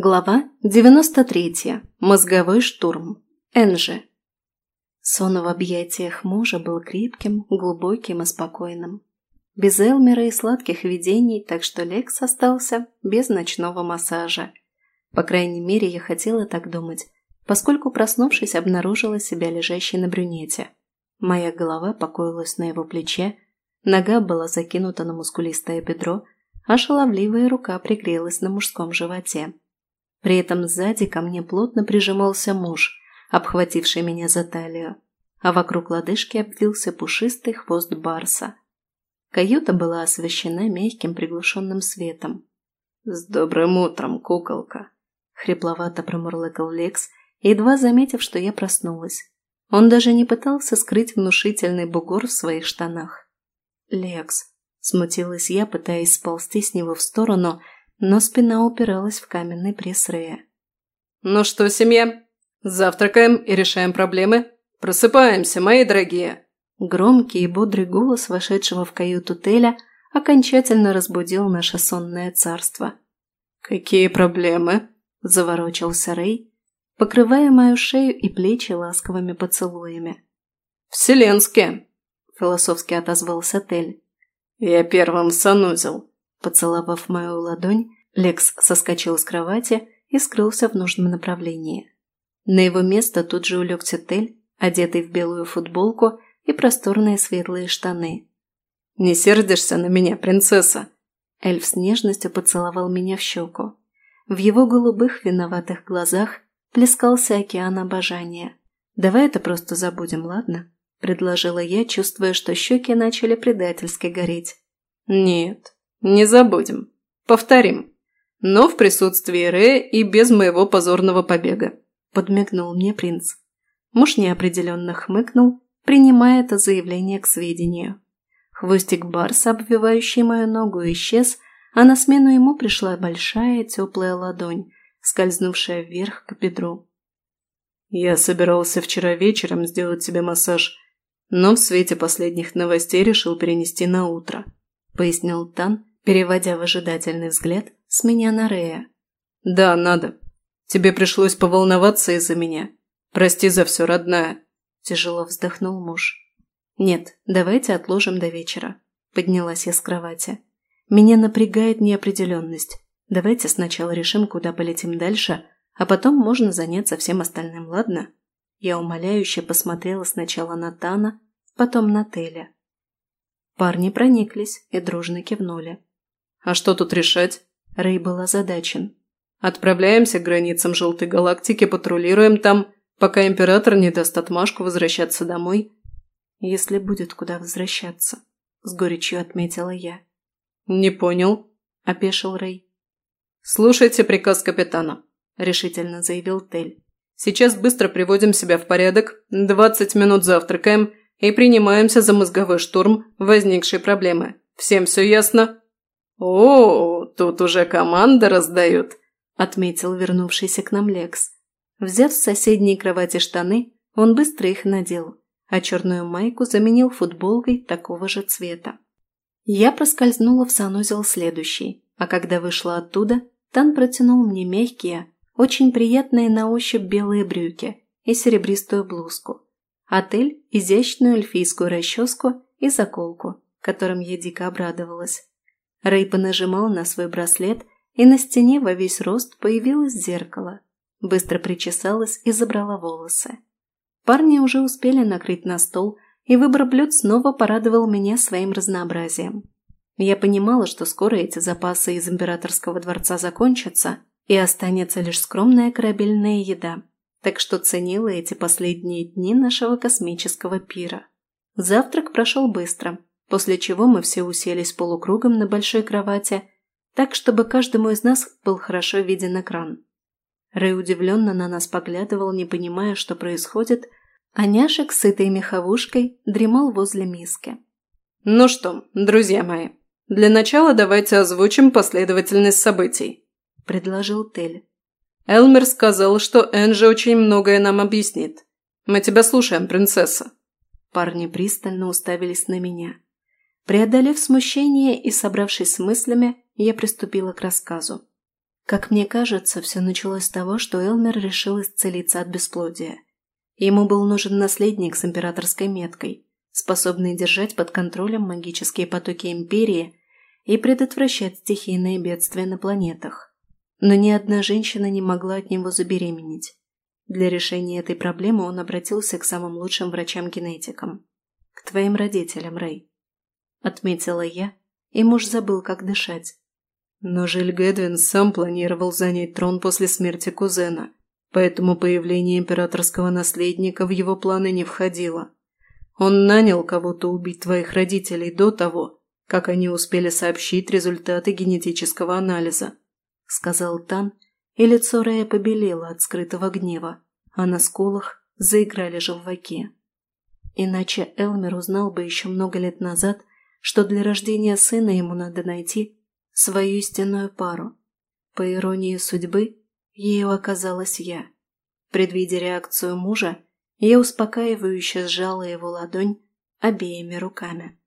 Глава 93. Мозговой штурм. Энжи. Сон в объятиях мужа был крепким, глубоким и спокойным. Без Элмера и сладких видений, так что Лекс остался без ночного массажа. По крайней мере, я хотела так думать, поскольку, проснувшись, обнаружила себя лежащей на брюнете. Моя голова покоилась на его плече, нога была закинута на мускулистое бедро, а шаловливая рука пригрелась на мужском животе. При этом сзади ко мне плотно прижимался муж, обхвативший меня за талию, а вокруг лодыжки обвился пушистый хвост барса. Каюта была освещена мягким приглушенным светом. «С добрым утром, куколка!» — хрипловато промурлыкал Лекс, едва заметив, что я проснулась. Он даже не пытался скрыть внушительный бугор в своих штанах. «Лекс!» — смутилась я, пытаясь сползти с него в сторону — но спина упиралась в каменный пресс Рея. «Ну что, семья, завтракаем и решаем проблемы? Просыпаемся, мои дорогие!» Громкий и бодрый голос вошедшего в каюту Теля окончательно разбудил наше сонное царство. «Какие проблемы?» – заворочился Рэй, покрывая мою шею и плечи ласковыми поцелуями. «Вселенские!» – философски отозвался Тель. «Я первым санузел», Поцеловав мою ладонь, Лекс соскочил с кровати и скрылся в нужном направлении. На его место тут же улегся Тель, одетый в белую футболку и просторные светлые штаны. «Не сердишься на меня, принцесса?» Эльф с нежностью поцеловал меня в щеку. В его голубых виноватых глазах плескался океан обожания. «Давай это просто забудем, ладно?» – предложила я, чувствуя, что щеки начали предательски гореть. «Нет, не забудем. Повторим. Но в присутствии Ре и без моего позорного побега. Подмигнул мне принц. Муж неопределенно хмыкнул, принимая это заявление к сведению. Хвостик барса, обвивающий мою ногу, исчез, а на смену ему пришла большая теплая ладонь, скользнувшая вверх к бедру. «Я собирался вчера вечером сделать тебе массаж, но в свете последних новостей решил перенести на утро», — пояснил Тан, переводя выжидательный взгляд с меня на Рея. «Да, надо. Тебе пришлось поволноваться из-за меня. Прости за все, родная», – тяжело вздохнул муж. «Нет, давайте отложим до вечера», – поднялась я с кровати. «Меня напрягает неопределенность. Давайте сначала решим, куда полетим дальше, а потом можно заняться всем остальным, ладно?» Я умоляюще посмотрела сначала на Тана, потом на Теля. Парни прониклись и дружно кивнули. А что тут решать? Рэй был озадачен. Отправляемся к границам Желтой Галактики, патрулируем там, пока Император не даст отмашку возвращаться домой. Если будет куда возвращаться, с горечью отметила я. Не понял, опешил Рэй. Слушайте приказ капитана, решительно заявил Тель. Сейчас быстро приводим себя в порядок, двадцать минут завтракаем и принимаемся за мозговой штурм возникшей проблемы. Всем все ясно? «О, тут уже команда раздают», – отметил вернувшийся к нам Лекс. Взяв с соседней кровати штаны, он быстро их надел, а черную майку заменил футболкой такого же цвета. Я проскользнула в санузел следующий, а когда вышла оттуда, Тан протянул мне мягкие, очень приятные на ощупь белые брюки и серебристую блузку. Отель – изящную эльфийскую расческу и заколку, которым я дико обрадовалась. Рэй понажимал на свой браслет, и на стене во весь рост появилось зеркало. Быстро причесалась и забрала волосы. Парни уже успели накрыть на стол, и выбор блюд снова порадовал меня своим разнообразием. Я понимала, что скоро эти запасы из императорского дворца закончатся, и останется лишь скромная корабельная еда, так что ценила эти последние дни нашего космического пира. Завтрак прошел быстро – после чего мы все уселись полукругом на большой кровати, так, чтобы каждому из нас был хорошо виден экран. Рэй удивленно на нас поглядывал, не понимая, что происходит, а няшек, сытой меховушкой, дремал возле миски. «Ну что, друзья мои, для начала давайте озвучим последовательность событий», – предложил Тель. «Элмер сказал, что Энджи очень многое нам объяснит. Мы тебя слушаем, принцесса». Парни пристально уставились на меня. Преодолев смущение и собравшись с мыслями, я приступила к рассказу. Как мне кажется, все началось с того, что Элмер решил исцелиться от бесплодия. Ему был нужен наследник с императорской меткой, способный держать под контролем магические потоки Империи и предотвращать стихийные бедствия на планетах. Но ни одна женщина не могла от него забеременеть. Для решения этой проблемы он обратился к самым лучшим врачам-генетикам. К твоим родителям, Рэй. Отметила я, и муж забыл, как дышать. Но Жиль Гэдвин сам планировал занять трон после смерти кузена, поэтому появление императорского наследника в его планы не входило. Он нанял кого-то убить твоих родителей до того, как они успели сообщить результаты генетического анализа», – сказал Тан, и лицо Рэя побелело от скрытого гнева, а на скулах заиграли желваки. Иначе Элмер узнал бы еще много лет назад, что для рождения сына ему надо найти свою истинную пару. По иронии судьбы, ею оказалась я. Предвидя реакцию мужа, я успокаивающе сжала его ладонь обеими руками.